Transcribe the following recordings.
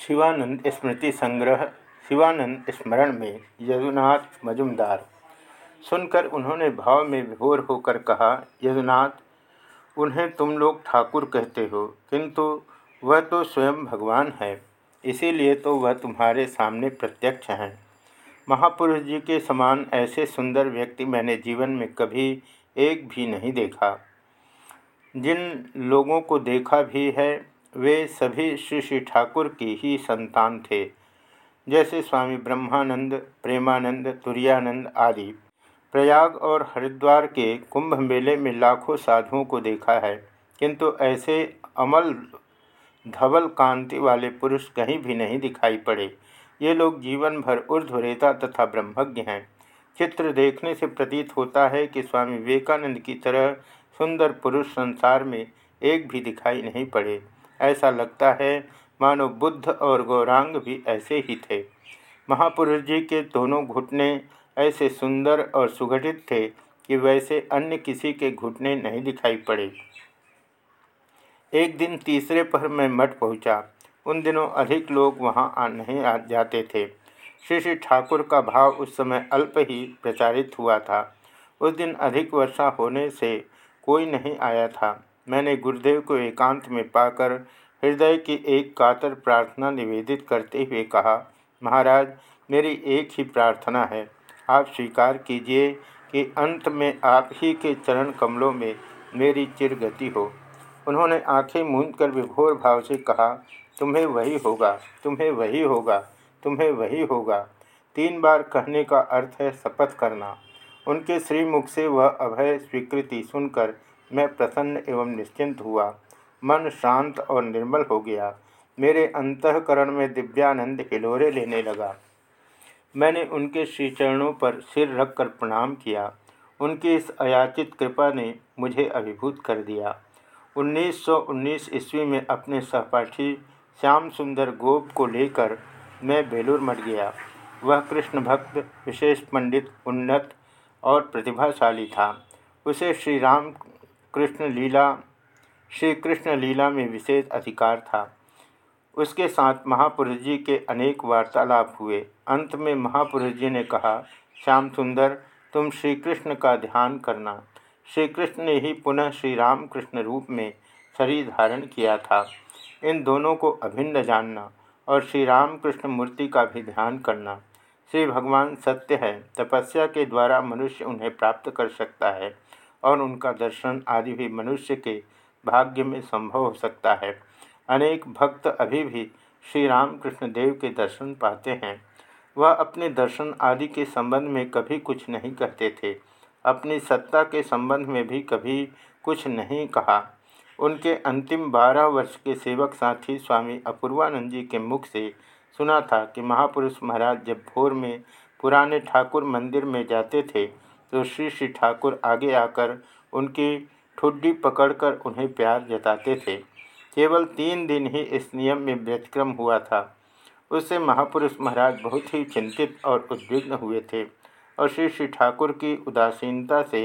शिवानंद स्मृति संग्रह, शिवानंद स्मरण में यदुनाथ मजुमदार। सुनकर उन्होंने भाव में विभोर होकर कहा, यदुनाथ, उन्हें तुम लोग ठाकुर कहते हो, किंतु वह तो स्वयं भगवान है, इसीलिए तो वह तुम्हारे सामने प्रत्यक्ष हैं। महापुरुष जी के समान ऐसे सुंदर व्यक्ति मैंने जीवन में कभी एक भी नहीं देखा। जिन लोगों को देखा भी है वे सभी श्री श्री ठाकुर की ही संतान थे, जैसे स्वामी ब्रह्मानंद, प्रेमानंद तुरानंद आदि। प्रयाग और हरिद्वार के कुंभ मेले में लाखों साधुओं को देखा है, किंतु ऐसे अमल, धवल कांति वाले पुरुष कहीं भी नहीं दिखाई पड़े। ये लोग जीवन भर ऊर्ध्वरेता तथा ब्रह्मज्ञ हैं। चित्र देखने से प्रतीत होता है कि स्वामी विवेकानंद की तरह सुंदर पुरुष संसार में एक भी दिखाई नहीं पड़े। ऐसा लगता है, मानो बुद्ध और गौरांग भी ऐसे ही थे। महापुरुष जी के दोनों घुटने ऐसे सुंदर और सुगठित थे कि वैसे अन्य किसी के घुटने नहीं दिखाई पड़े। एक दिन तीसरे पर मैं मठ पहुँचा। उन दिनों अधिक लोग वहाँ आ नहीं आ जाते थे। श्री श्री ठाकुर का भाव उस समय अल्प ही प्रचारित हुआ था। उस दिन अधिक वर्षा होने से कोई नहीं आया था। मैंने गुरुदेव को एकांत में पाकर हृदय की एक कातर प्रार्थना निवेदित करते हुए कहा, महाराज, मेरी एक ही प्रार्थना है। आप स्वीकार कीजिए कि अंत में आप ही के चरण कमलों में मेरी चिरगति हो। उन्होंने आँखें मूंद कर विभोर भाव से कहा, तुम्हें वही होगा, तुम्हें वही होगा, तुम्हें वही होगा। तीन बार कहने का अर्थ है शपथ करना। उनके श्रीमुख से वह अभय स्वीकृति सुनकर मैं प्रसन्न एवं निश्चिंत हुआ। मन शांत और निर्मल हो गया। मेरे अंतकरण में दिव्यानंद हिलोरे लेने लगा। मैंने उनके श्री चरणों पर सिर रखकर प्रणाम किया। उनकी इस अयाचित कृपा ने मुझे अभिभूत कर दिया। 1919 ईस्वी में अपने सहपाठी श्याम सुंदर गोप को लेकर मैं बेलूर मठ गया। वह कृष्ण भक्त, विशेष पंडित, उन्नत और प्रतिभाशाली था। उसे श्री राम कृष्ण लीला, श्री कृष्ण लीला में विशेष अधिकार था। उसके साथ महापुरुष जी के अनेक वार्तालाप हुए। अंत में महापुरुष जी ने कहा, श्याम सुंदर, तुम श्री कृष्ण का ध्यान करना। श्री कृष्ण ने ही पुनः श्री राम कृष्ण रूप में शरीर धारण किया था। इन दोनों को अभिन्न जानना और श्री राम कृष्ण मूर्ति का भी ध्यान करना। श्री भगवान सत्य है, तपस्या के द्वारा मनुष्य उन्हें प्राप्त कर सकता है। और उनका दर्शन आदि भी मनुष्य के भाग्य में संभव हो सकता है। अनेक भक्त अभी भी श्री राम कृष्ण देव के दर्शन पाते हैं। वह अपने दर्शन आदि के संबंध में कभी कुछ नहीं कहते थे। अपनी सत्ता के संबंध में भी कभी कुछ नहीं कहा। उनके अंतिम बारह वर्ष के सेवक साथी स्वामी अपूर्वानंद जी के मुख से सुना था कि महापुरुष महाराज जब भोर में पुराने ठाकुर मंदिर में जाते थे तो श्री श्री ठाकुर आगे आकर उनकी ठुड्डी पकड़कर उन्हें प्यार जताते थे। केवल तीन दिन ही इस नियम में व्यतिक्रम हुआ था। उससे महापुरुष महाराज बहुत ही चिंतित और उद्विग्न हुए थे और श्री श्री ठाकुर की उदासीनता से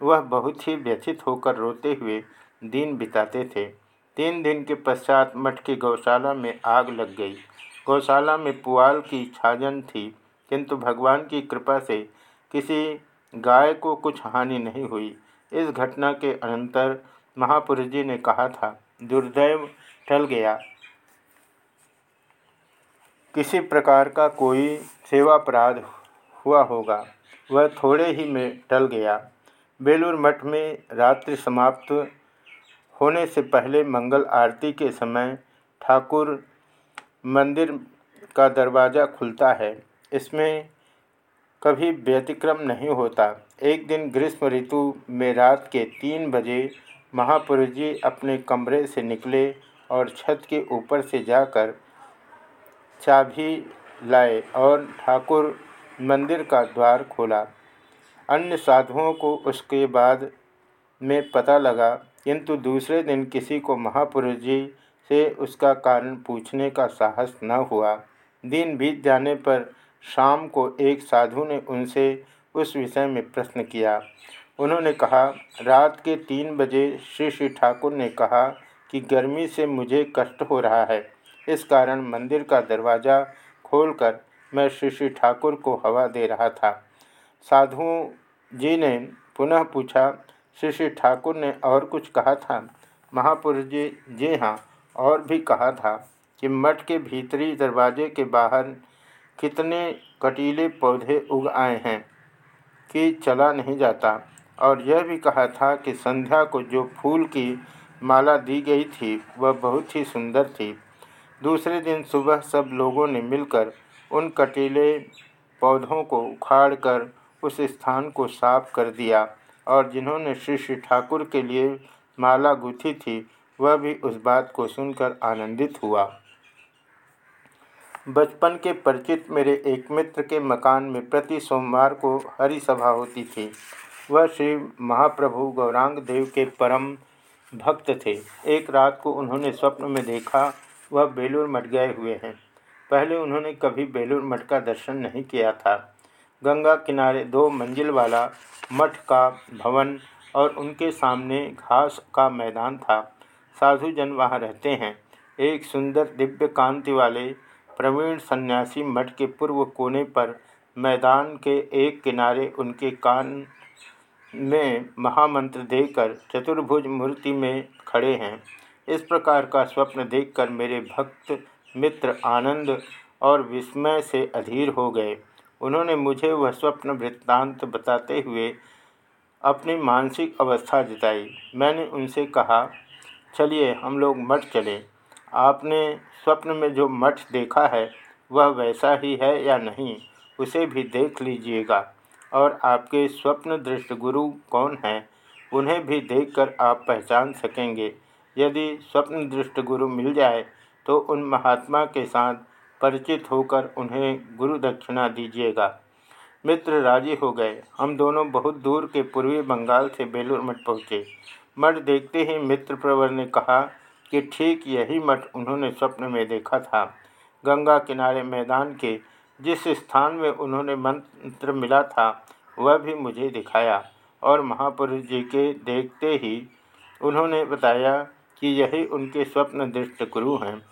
वह बहुत ही व्यथित होकर रोते हुए दिन बिताते थे। तीन दिन के पश्चात मठ की गौशाला में आग लग गई। गौशाला में पुआल की छाजन थी, किंतु भगवान की कृपा से किसी गाय को कुछ हानि नहीं हुई। इस घटना के अनंतर महापुरुष जी ने कहा था, दुर्दैव टल गया। किसी प्रकार का कोई सेवापराध हुआ होगा, वह थोड़े ही में टल गया। बेलूर मठ में रात्रि समाप्त होने से पहले मंगल आरती के समय ठाकुर मंदिर का दरवाज़ा खुलता है। इसमें कभी व्यतिक्रम नहीं होता। एक दिन ग्रीष्म ऋतु में रात के तीन बजे महापुरुष जी अपने कमरे से निकले और छत के ऊपर से जाकर चाबी लाए और ठाकुर मंदिर का द्वार खोला। अन्य साधुओं को उसके बाद में पता लगा, किंतु दूसरे दिन किसी को महापुरुष जी से उसका कारण पूछने का साहस न हुआ। दिन बीत जाने पर शाम को एक साधु ने उनसे उस विषय में प्रश्न किया। उन्होंने कहा, रात के तीन बजे श्री श्री ठाकुर ने कहा कि गर्मी से मुझे कष्ट हो रहा है। इस कारण मंदिर का दरवाज़ा खोलकर मैं श्री श्री ठाकुर को हवा दे रहा था। साधुओं जी ने पुनः पूछा, श्री श्री ठाकुर ने और कुछ कहा था? महापुरुष जी जी हाँ और भी कहा था कि मठ के भीतरी दरवाजे के बाहर कितने कटीले पौधे उग आए हैं कि चला नहीं जाता। और यह भी कहा था कि संध्या को जो फूल की माला दी गई थी, वह बहुत ही सुंदर थी। दूसरे दिन सुबह सब लोगों ने मिलकर उन कटीले पौधों को उखाड़कर उस स्थान को साफ़ कर दिया और जिन्होंने श्री श्री ठाकुर के लिए माला गुथी थी, वह भी उस बात को सुनकर आनंदित हुआ। बचपन के परिचित मेरे एक मित्र के मकान में प्रति सोमवार को हरि सभा होती थी। वह श्री महाप्रभु गौरांग देव के परम भक्त थे। एक रात को उन्होंने स्वप्न में देखा, वह बेलूर मठ गए हुए हैं। पहले उन्होंने कभी बेलूर मठ का दर्शन नहीं किया था। गंगा किनारे दो मंजिल वाला मठ का भवन और उनके सामने घास का मैदान था। साधु जन वहाँ रहते हैं। एक सुंदर दिव्य कांति वाले प्रवीण सन्यासी मठ के पूर्व कोने पर मैदान के एक किनारे उनके कान में महामंत्र देकर चतुर्भुज मूर्ति में खड़े हैं। इस प्रकार का स्वप्न देखकर मेरे भक्त मित्र आनंद और विस्मय से अधीर हो गए। उन्होंने मुझे वह स्वप्न वृत्तांत बताते हुए अपनी मानसिक अवस्था जताई। मैंने उनसे कहा, चलिए हम लोग मठ चले। आपने स्वप्न में जो मठ देखा है, वह वैसा ही है या नहीं, उसे भी देख लीजिएगा। और आपके स्वप्न दृष्ट गुरु कौन हैं, उन्हें भी देखकर आप पहचान सकेंगे। यदि स्वप्न दृष्ट गुरु मिल जाए तो उन महात्मा के साथ परिचित होकर उन्हें गुरु दक्षिणा दीजिएगा। मित्र राज़ी हो गए। हम दोनों बहुत दूर के पूर्वी बंगाल से बेलूर मठ पहुँचे। मठ देखते ही मित्र प्रवर ने कहा कि ठीक यही मठ उन्होंने स्वप्न में देखा था। गंगा किनारे मैदान के जिस स्थान में उन्होंने मंत्र मिला था, वह भी मुझे दिखाया और महापुरुष जी के देखते ही उन्होंने बताया कि यही उनके स्वप्न दृष्ट गुरु हैं।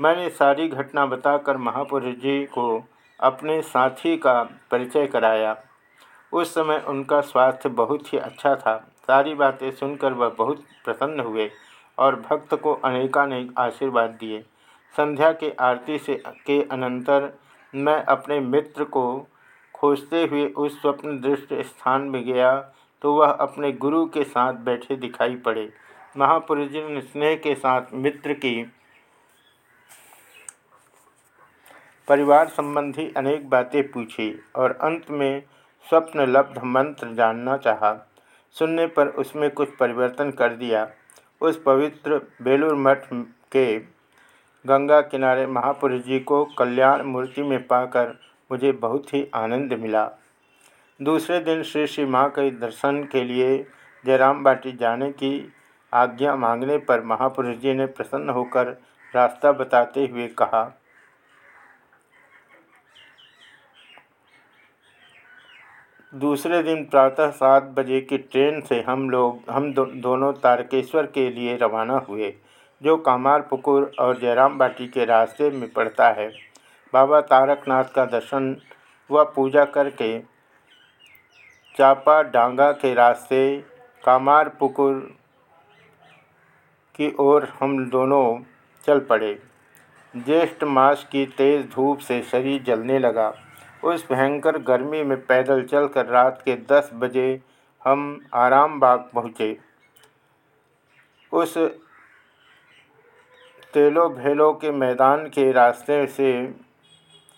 मैंने सारी घटना बताकर महापुरुष जी को अपने साथी का परिचय कराया। उस समय उनका स्वास्थ्य बहुत ही अच्छा था। सारी बातें सुनकर वह बहुत प्रसन्न हुए। और भक्त को अनेकानेक आशीर्वाद दिए। संध्या के आरती से, के अनंतर मैं अपने मित्र को खोजते हुए उस स्वप्न दृष्ट स्थान में गया तो वह अपने गुरु के साथ बैठे दिखाई पड़े। महापुरुष जी ने स्नेह के साथ मित्र की परिवार संबंधी अनेक बातें पूछी और अंत में स्वप्न लब्ध मंत्र जानना चाहा। सुनने पर उसमें कुछ परिवर्तन कर दिया। उस पवित्र बेलूर मठ के गंगा किनारे महापुरुष जी को कल्याण मूर्ति में पाकर मुझे बहुत ही आनंद मिला। दूसरे दिन श्री श्री माँ के दर्शन के लिए जयराम बाटी जाने की आज्ञा मांगने पर महापुरुष जी ने प्रसन्न होकर रास्ता बताते हुए कहा दूसरे दिन प्रातः सात बजे की ट्रेन से हम लोग हम दो, दोनों तारकेश्वर के लिए रवाना हुए जो कामार पुकुर और जयराम बाटी के रास्ते में पड़ता है। बाबा तारकनाथ का दर्शन व पूजा करके चापा डांगा के रास्ते कामार पुकुर की ओर हम दोनों चल पड़े। ज्येष्ठ मास की तेज़ धूप से शरीर जलने लगा। उस भयंकर गर्मी में पैदल चलकर रात के दस बजे हम आराम बाग पहुँचे। उस तेलो भेलो के मैदान के रास्ते से,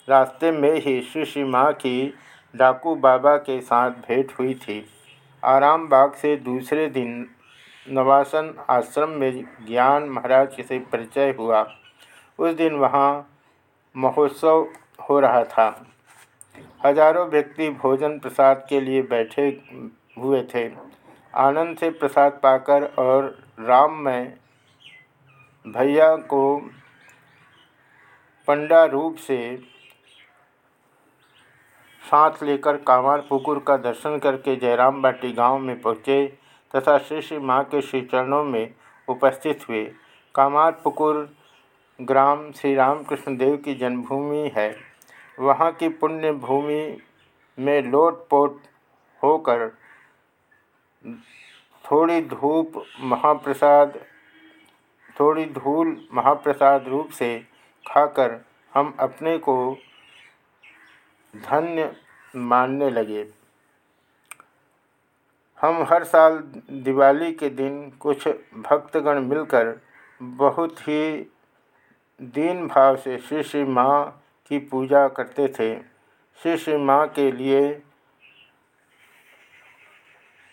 रास्ते में ही श्री श्री माँ की डाकू बाबा के साथ भेंट हुई थी। आराम बाग से दूसरे दिन नवासन आश्रम में ज्ञान महाराज से परिचय हुआ। उस दिन वहाँ महोत्सव हो रहा था। हज़ारों व्यक्ति भोजन प्रसाद के लिए बैठे हुए थे। आनंद से प्रसाद पाकर और राम में भैया को पंडा रूप से साथ लेकर कांवर पुकुर का दर्शन करके जयराम बाटी गाँव में पहुँचे तथा श्री श्री माँ के श्री चरणों में उपस्थित हुए। कामार पुकुर ग्राम श्री रामकृष्ण देव की जन्मभूमि है। वहाँ की पुण्य भूमि में लोटपोट होकर थोड़ी धूप महाप्रसाद, थोड़ी धूल महाप्रसाद रूप से खाकर हम अपने को धन्य मानने लगे। हम हर साल दिवाली के दिन कुछ भक्तगण मिलकर बहुत ही दीन भाव से श्री श्री माँ की पूजा करते थे। श्री श्री माँ के लिए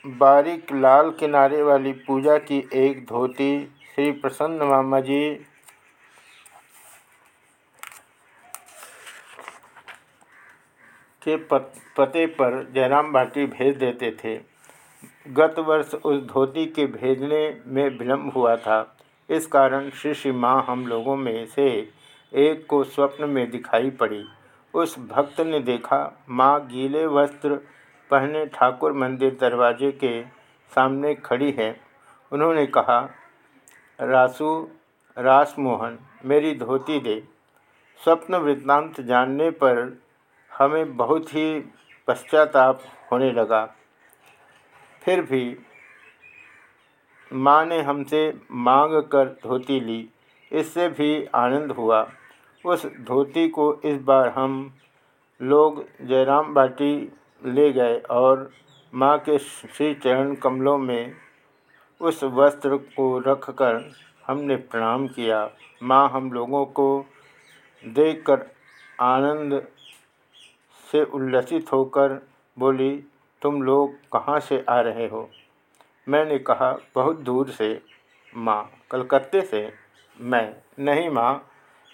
बारीक लाल किनारे वाली पूजा की एक धोती श्री प्रसन्न मामा जी के पते पर जयराम बाटी भेज देते थे। गत वर्ष उस धोती के भेजने में विलम्ब हुआ था। इस कारण श्री श्री हम लोगों में से एक को स्वप्न में दिखाई पड़ी। उस भक्त ने देखा, माँ गीले वस्त्र पहने ठाकुर मंदिर दरवाजे के सामने खड़ी है। उन्होंने कहा, रासु, रासमोहन, मेरी धोती दे। स्वप्न वृत्तांत जानने पर हमें बहुत ही पश्चाताप होने लगा। फिर भी माँ ने हमसे मांग कर धोती ली। इससे भी आनंद हुआ। उस धोती को इस बार हम लोग जयराम बाटी ले गए और माँ के श्री चरण कमलों में उस वस्त्र को रखकर हमने प्रणाम किया। माँ हम लोगों को देखकर आनंद से उल्लसित होकर बोली, तुम लोग कहाँ से आ रहे हो? मैंने कहा, बहुत दूर से, माँ, कलकत्ते से। मैं, नहीं माँ,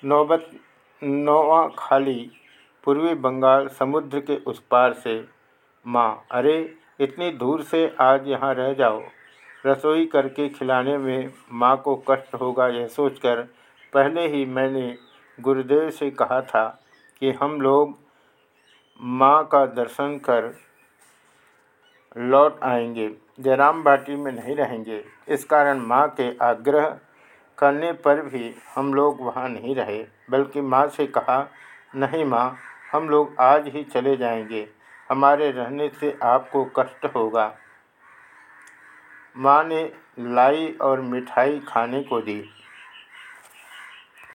नौबत, नौवा खाली पूर्वी बंगाल समुद्र के उस पार से। माँ, अरे, इतनी दूर से आज यहाँ रह जाओ। रसोई करके खिलाने में माँ को कष्ट होगा यह सोचकर पहले ही मैंने गुरुदेव से कहा था कि हम लोग माँ का दर्शन कर लौट आएँगे। जयराम बाटी में नहीं रहेंगे। इस कारण माँ के आग्रह करने पर भी हम लोग वहाँ नहीं रहे, बल्कि माँ से कहा, नहीं माँ, हम लोग आज ही चले जाएँगे। हमारे रहने से आपको कष्ट होगा। माँ ने लाई और मिठाई खाने को दी।